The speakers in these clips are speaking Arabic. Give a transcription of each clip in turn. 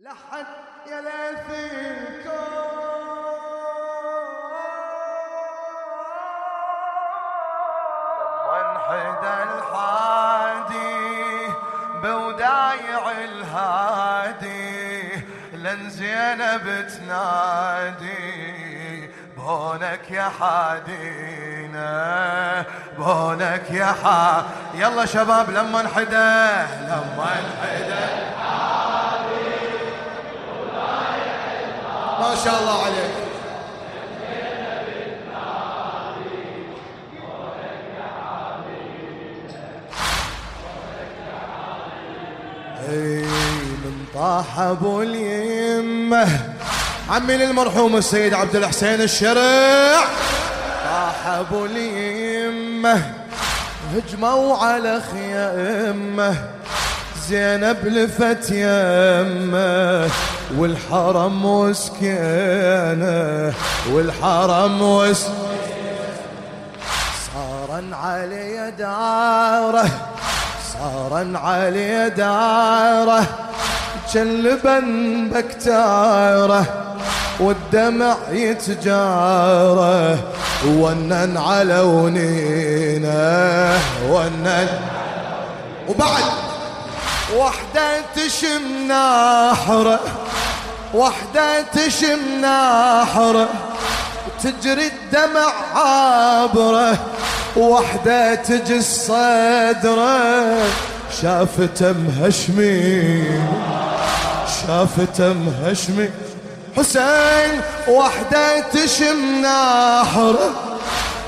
لحد يا ليث لما انحدى الحادي بودايع الهادي لن زينب تنادي بونك يا حادينا بونك يا حا. يلا شباب لما انحدى لما انحدى ما شاء الله عليك أي من طاح أبو اليمه عمي للمرحوم السيد عبد الحسين الشرع طاح أبو اليمه هجموا على خيامه. زينب لفت يمه والحرم وسكينه والحرم وسكينه صارا علي دارة صارا علي دارة جلبا بكتارة والدمع يتجارة ونن على ونينه ونن وبعد وحدة تشم ناحرة وحدة تشم ناحرة تجري الدمع عابرة وحدة تجي الصدرة. شافته مهشمي شافته مهشمي حسين وحدة تشم ناحرة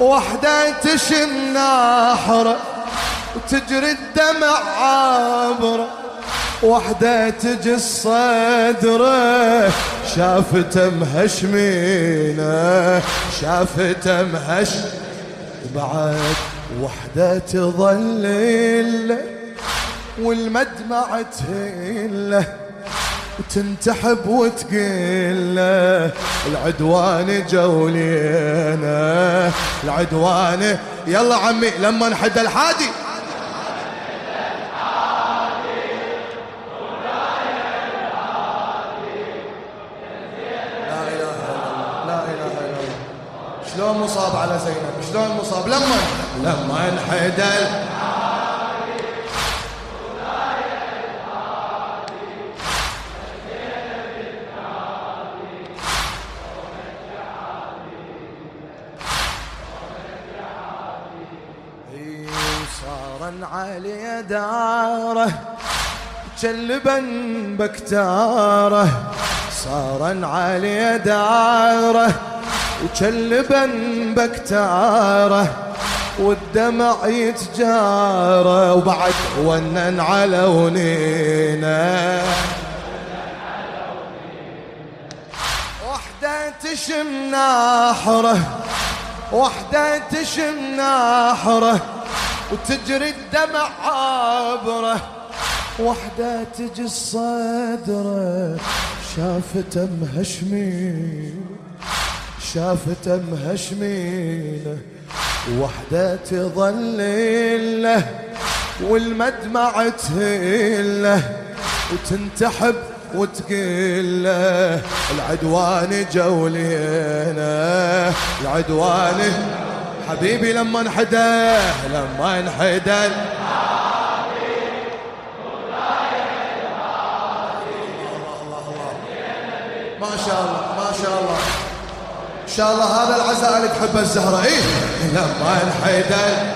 وحدة تشم ناحرة. وتجري الدمع عابرة وحدة تجي الصدرة شافته مهشمينة شافته مهش. بعد وحدة تظل له والمدمع تهيلة وتنتحب وتقله العدوان جولينا. العدوان يلا عمي لما نحد الحادي. شلون مصاب على زينب شلون مصاب. لما لما انحدل علي داره جلبا بكتاره. صارا علي داره وكلبا بكتاره والدمع يتجارة وبعد ونن على ونينا وحدة تشم ناحرة وحدة تشم ناحرة وتجري الدمع عبره وحدة تجي الصدره شافت مهشمين. شافت مهشمينه وحدة تظل له والمدمع تهله وتنتحب وتقله العدوان جولينا العدوان حبيبي لما انحدى لما انحدى. ما شاء الله ما شاء الله. شاء الله هذا العزاء اللي تحبه الزهرة إيه لما الحيدر.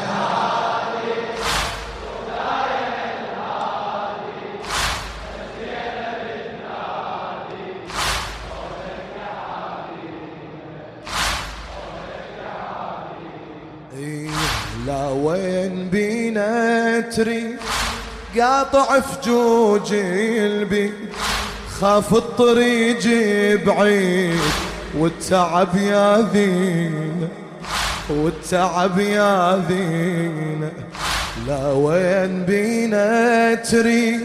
وين بينا تري؟ قاطع فجوج البي. خاف الطريق بعيد. والتعب يا ذينا والتعب يا ذينا لا وين بينا تري؟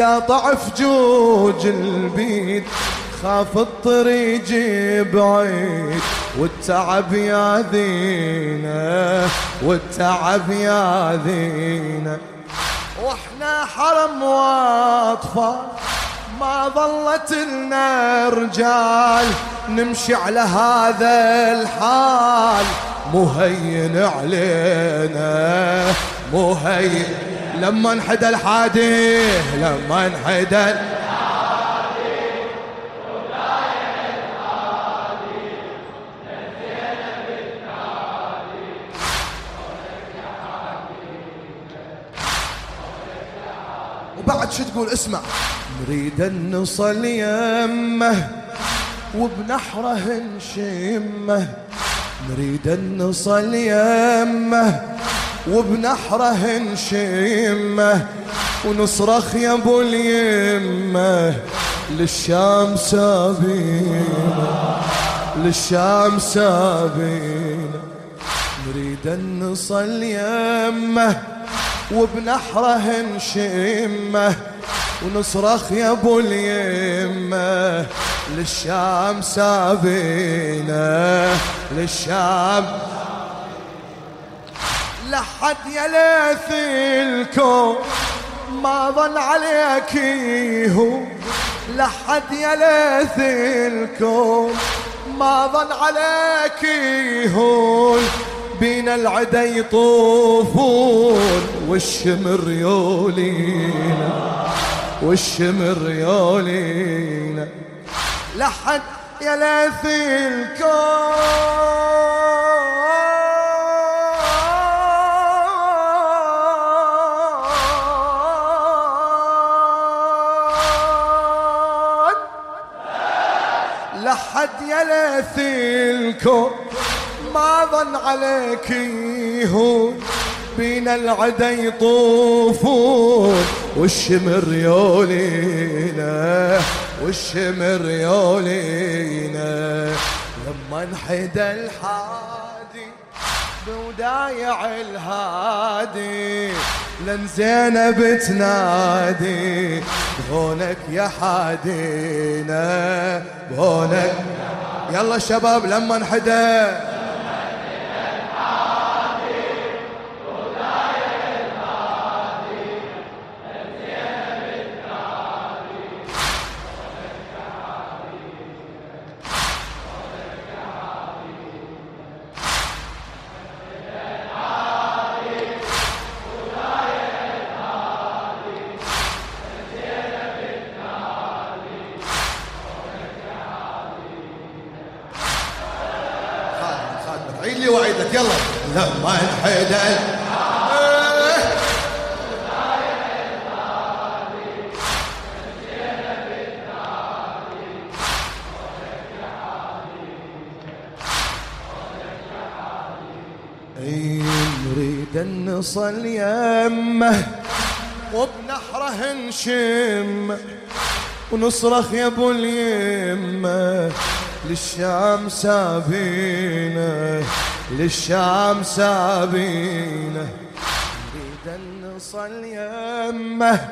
قاطع فجوج البيت خاف الطريق بعيد. والتعب يا ذينا والتعب يا ذينا وإحنا حرم واطفال ما ظلت لنا رجال نمشي على هذا الحال. مهين علينا مهين. لما انحدى الحادي لما انحدى وبعد شو تقول؟ اسمع. نريد نصل يمه وبنحره نشمه نريد نصل يمه وبنحره نشمه ونصرخ يا أبو اليمة للشام سابينا للشام سابينا. نريد نصل يمه وبنحره نشمه ونصرخ يا ابو اليمه للشام سابينا للشام لحد يا ليث الكون ما ظن عليك يهو لحد يا ليث الكون ما ظن عليك هو بين العدا يطوفون والشمر يولينا والشمر يولينا لحد يا لافي الكون. لحد يا لافي الكون. ما ظن عليك يهون. بين العدا يطوفون والشمر يولينا والشمر يولينا لما انحدى الحادي بودايع الهادي لن زينب تنادي بهونك يا حادينا بهونك يلا شباب لما انحدى حيدك يلا. لما انحدت نريد نصل يمه وبنحره نشمه ونصرخ يا أبو اليمة. للشام سابينا للشام سابينا بيدا نصل يمه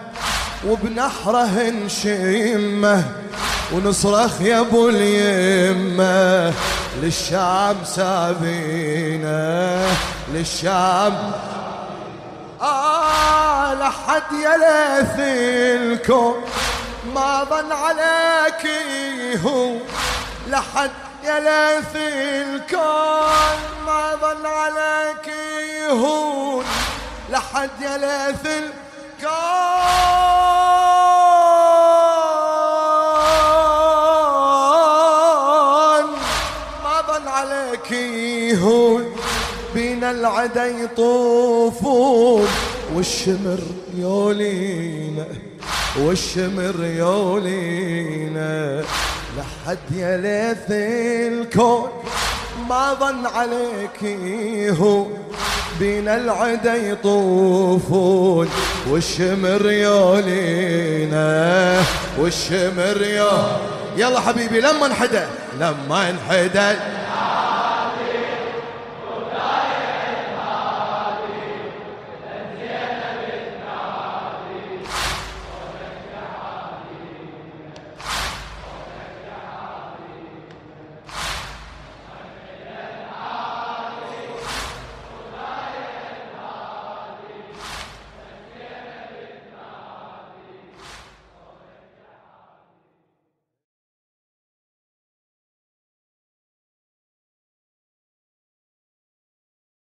وبنحره نشمه ونصرخ يا أبو اليمه. للشام سابينا للشام. آه لحد يا ليث الكون. ما ظن عليك هو. لحد يا في الكون ما ظل عليك يهون. لحد يا في الكون ما ظل عليك يهون. بين العدا يطوفون والشمر يولينا والشمر يولينا. لحد يا ليث الكون ما ظن عليك هو بين العدا يطوفون والشمر يولينا والشمر يولينا يلا حبيبي لما انحدى لما انحدى.